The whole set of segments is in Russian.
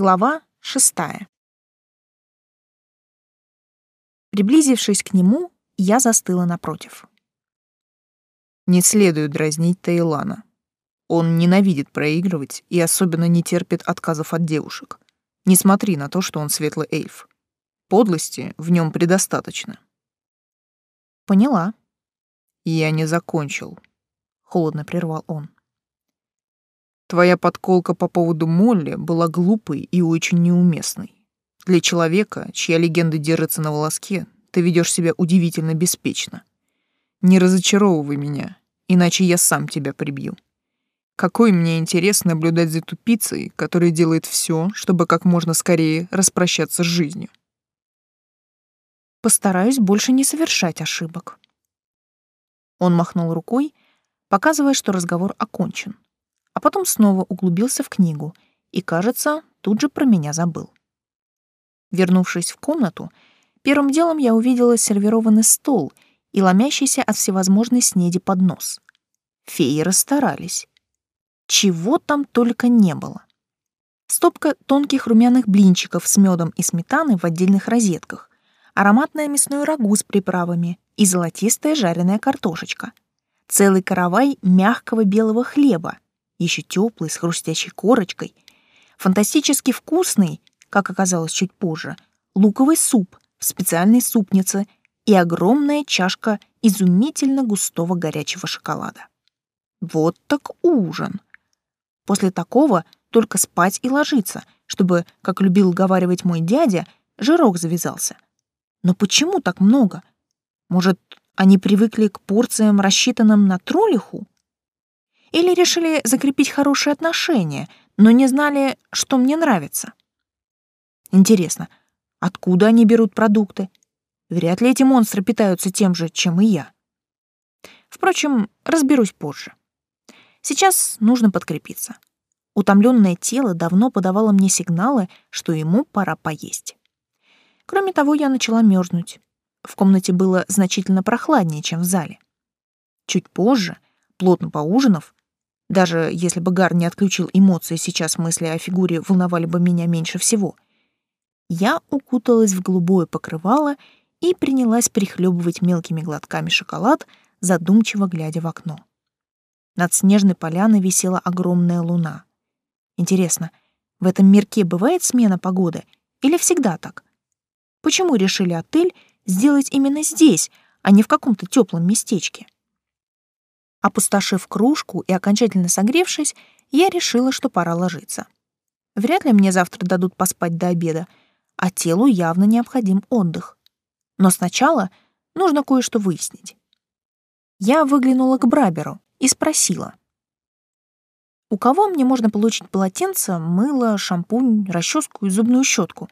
Глава шестая. Приблизившись к нему, я застыла напротив. Не следует дразнить Таилана. Он ненавидит проигрывать и особенно не терпит отказов от девушек. Не смотри на то, что он светлый эльф. Подлости в нем предостаточно. Поняла. Я не закончил, холодно прервал он. Твоя подколка по поводу Молли была глупой и очень неуместной. Для человека, чья легенда держится на волоске, ты ведешь себя удивительно беспечно. Не разочаровывай меня, иначе я сам тебя прибью. Какой мне интерес наблюдать за тупицей, который делает все, чтобы как можно скорее распрощаться с жизнью. Постараюсь больше не совершать ошибок. Он махнул рукой, показывая, что разговор окончен а потом снова углубился в книгу и, кажется, тут же про меня забыл. Вернувшись в комнату, первым делом я увидела сервированный стол и ломящийся от всевозможной снеди поднос. Феи расстарались. Чего там только не было. Стопка тонких румяных блинчиков с медом и сметаной в отдельных розетках, ароматное мясное рагу с приправами и золотистая жареная картошечка, целый каравай мягкого белого хлеба, еще теплый, с хрустящей корочкой, фантастически вкусный, как оказалось чуть позже, луковый суп в специальной супнице и огромная чашка изумительно густого горячего шоколада. Вот так ужин. После такого только спать и ложиться, чтобы, как любил говаривать мой дядя, жирок завязался. Но почему так много? Может, они привыкли к порциям, рассчитанным на троллиху? Или решили закрепить хорошие отношения, но не знали, что мне нравится. Интересно, откуда они берут продукты? Вряд ли эти монстры питаются тем же, чем и я. Впрочем, разберусь позже. Сейчас нужно подкрепиться. Утомленное тело давно подавало мне сигналы, что ему пора поесть. Кроме того, я начала мерзнуть. В комнате было значительно прохладнее, чем в зале. Чуть позже, плотно поужинав, даже если бы Гар не отключил эмоции, сейчас мысли о фигуре волновали бы меня меньше всего. Я укуталась в голубое покрывало и принялась прихлебывать мелкими глотками шоколад, задумчиво глядя в окно. Над снежной поляной висела огромная луна. Интересно, в этом мирке бывает смена погоды или всегда так? Почему решили отель сделать именно здесь, а не в каком-то теплом местечке? Опустошив кружку и окончательно согревшись, я решила, что пора ложиться. Вряд ли мне завтра дадут поспать до обеда, а телу явно необходим отдых. Но сначала нужно кое-что выяснить. Я выглянула к Браберу и спросила. «У кого мне можно получить полотенце, мыло, шампунь, расческу и зубную щетку?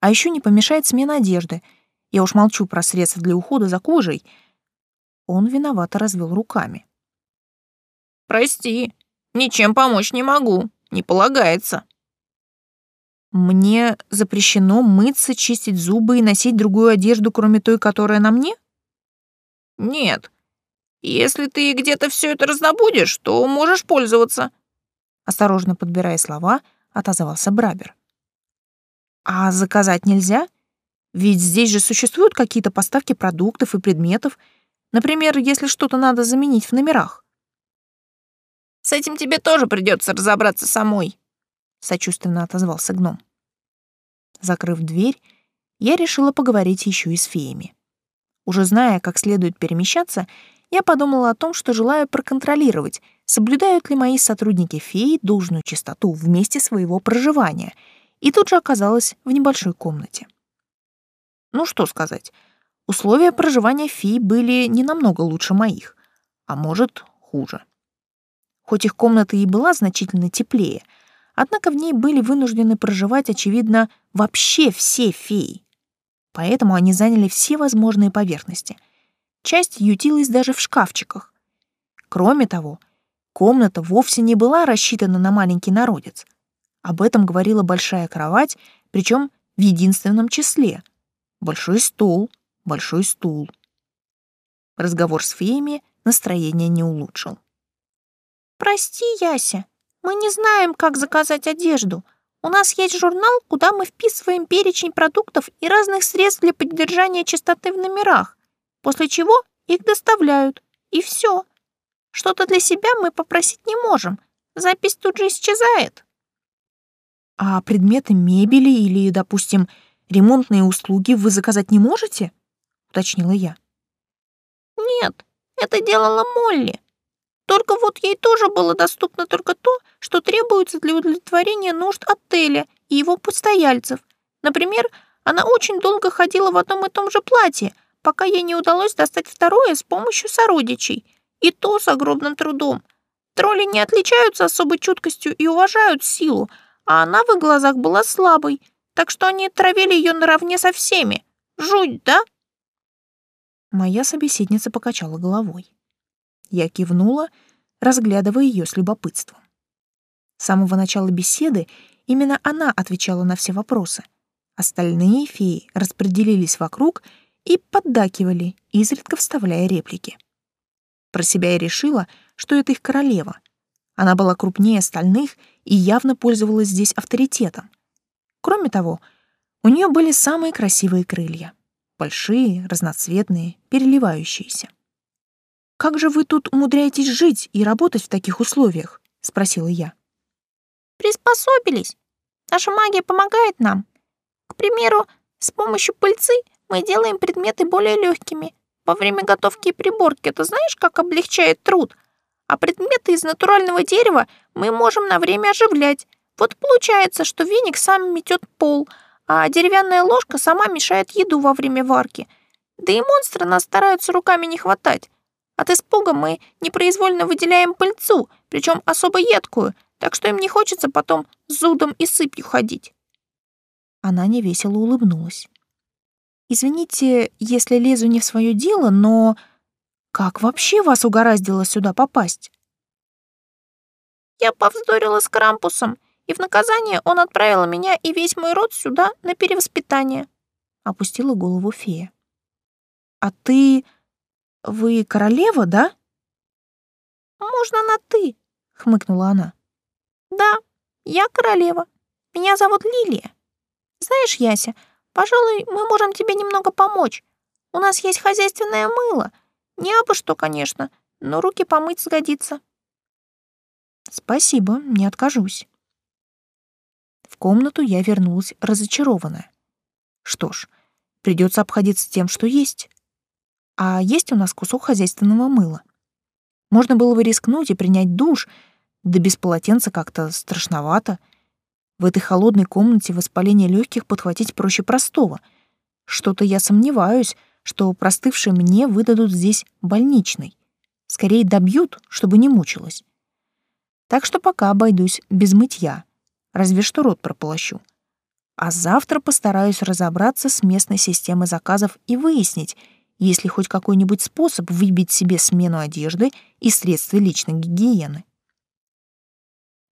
А еще не помешает смена одежды. Я уж молчу про средства для ухода за кожей». Он виновато развел руками. Прости, ничем помочь не могу, не полагается. Мне запрещено мыться, чистить зубы и носить другую одежду, кроме той, которая на мне? Нет. Если ты где-то все это раздобудешь, то можешь пользоваться. Осторожно подбирая слова, отозвался Брабер. А заказать нельзя? Ведь здесь же существуют какие-то поставки продуктов и предметов. Например, если что-то надо заменить в номерах. С этим тебе тоже придется разобраться самой», — сочувственно отозвался гном. Закрыв дверь, я решила поговорить еще и с феями. Уже зная, как следует перемещаться, я подумала о том, что желаю проконтролировать, соблюдают ли мои сотрудники феи должную чистоту в месте своего проживания, и тут же оказалась в небольшой комнате. Ну что сказать, условия проживания фей были не намного лучше моих, а может, хуже. Хоть их комната и была значительно теплее, однако в ней были вынуждены проживать, очевидно, вообще все феи. Поэтому они заняли все возможные поверхности. Часть ютилась даже в шкафчиках. Кроме того, комната вовсе не была рассчитана на маленький народец. Об этом говорила большая кровать, причем в единственном числе. Большой стол, большой стул. Разговор с феями настроение не улучшил. «Прости, Яся, мы не знаем, как заказать одежду. У нас есть журнал, куда мы вписываем перечень продуктов и разных средств для поддержания чистоты в номерах, после чего их доставляют, и все. Что-то для себя мы попросить не можем. Запись тут же исчезает. А предметы мебели или, допустим, ремонтные услуги вы заказать не можете? уточнила я. Нет, это делала Молли. Только вот ей тоже было доступно только то, что требуется для удовлетворения нужд отеля и его постояльцев. Например, она очень долго ходила в одном и том же платье, пока ей не удалось достать второе с помощью сородичей. И то с огромным трудом. Тролли не отличаются особой чуткостью и уважают силу, а она в их глазах была слабой, так что они травили ее наравне со всеми. Жуть, да? Моя собеседница покачала головой. Я кивнула, разглядывая ее с любопытством. С самого начала беседы именно она отвечала на все вопросы. Остальные феи распределились вокруг и поддакивали, изредка вставляя реплики. Про себя я решила, что это их королева. Она была крупнее остальных и явно пользовалась здесь авторитетом. Кроме того, у нее были самые красивые крылья. Большие, разноцветные, переливающиеся. «Как же вы тут умудряетесь жить и работать в таких условиях?» — спросила я. «Приспособились. Наша магия помогает нам. К примеру, с помощью пыльцы мы делаем предметы более легкими. Во время готовки и приборки это знаешь, как облегчает труд? А предметы из натурального дерева мы можем на время оживлять. Вот получается, что веник сам метет пол, а деревянная ложка сама мешает еду во время варки. Да и монстры нас стараются руками не хватать. От испуга мы непроизвольно выделяем пыльцу, причем особо едкую, так что им не хочется потом с зудом и сыпью ходить. Она невесело улыбнулась. «Извините, если лезу не в свое дело, но как вообще вас угораздило сюда попасть?» «Я повздорила с Крампусом, и в наказание он отправил меня и весь мой род сюда на перевоспитание», — опустила голову фея. «А ты...» Вы королева, да? Можно на ты, хмыкнула она. Да, я королева. Меня зовут Лилия. Знаешь, Яся, пожалуй, мы можем тебе немного помочь. У нас есть хозяйственное мыло. Не абы что, конечно, но руки помыть сгодится. Спасибо, не откажусь. В комнату я вернулась разочарованная. Что ж, придется обходиться тем, что есть. А есть у нас кусок хозяйственного мыла. Можно было бы рискнуть и принять душ, да без полотенца как-то страшновато. В этой холодной комнате воспаление легких подхватить проще простого. Что-то я сомневаюсь, что простывшие мне выдадут здесь больничный. Скорее добьют, чтобы не мучилась. Так что пока обойдусь без мытья, разве что рот прополощу. А завтра постараюсь разобраться с местной системой заказов и выяснить, есть ли хоть какой-нибудь способ выбить себе смену одежды и средства личной гигиены.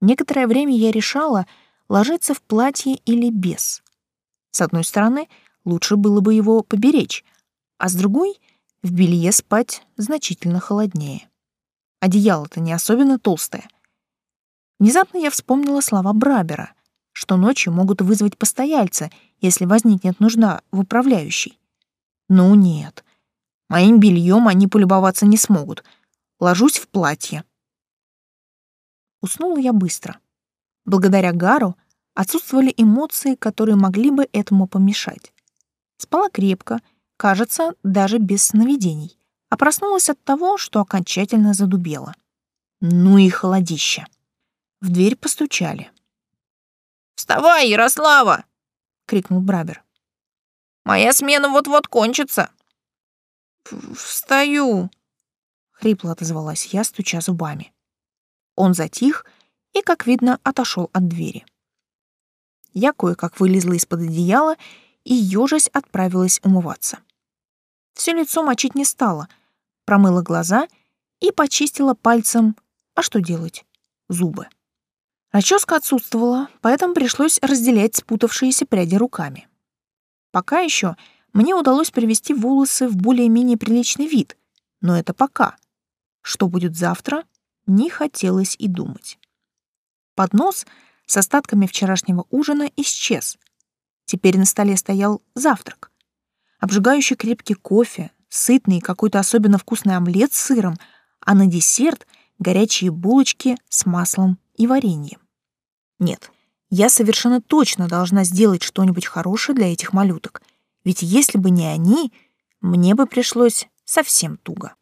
Некоторое время я решала, ложиться в платье или без. С одной стороны, лучше было бы его поберечь, а с другой — в белье спать значительно холоднее. Одеяло-то не особенно толстое. Внезапно я вспомнила слова Брабера, что ночью могут вызвать постояльца, если возникнет нужда в управляющей. Ну нет, Моим бельем они полюбоваться не смогут. Ложусь в платье. Уснула я быстро. Благодаря Гару отсутствовали эмоции, которые могли бы этому помешать. Спала крепко, кажется, даже без сновидений, а проснулась от того, что окончательно задубела. Ну и холодище. В дверь постучали. «Вставай, Ярослава!» — крикнул Брабер. «Моя смена вот-вот кончится!» «Встаю!» — хрипло отозвалась я, стуча зубами. Он затих и, как видно, отошел от двери. Я кое-как вылезла из-под одеяла и, ёжась, отправилась умываться. Все лицо мочить не стала, промыла глаза и почистила пальцем, а что делать, зубы. Расческа отсутствовала, поэтому пришлось разделять спутавшиеся пряди руками. Пока еще мне удалось привести волосы в более-менее приличный вид, но это пока. Что будет завтра, не хотелось и думать. Поднос с остатками вчерашнего ужина исчез. Теперь на столе стоял завтрак. Обжигающий крепкий кофе, сытный какой-то особенно вкусный омлет с сыром, а на десерт горячие булочки с маслом и вареньем. Нет, я совершенно точно должна сделать что-нибудь хорошее для этих малюток, ведь если бы не они, мне бы пришлось совсем туго.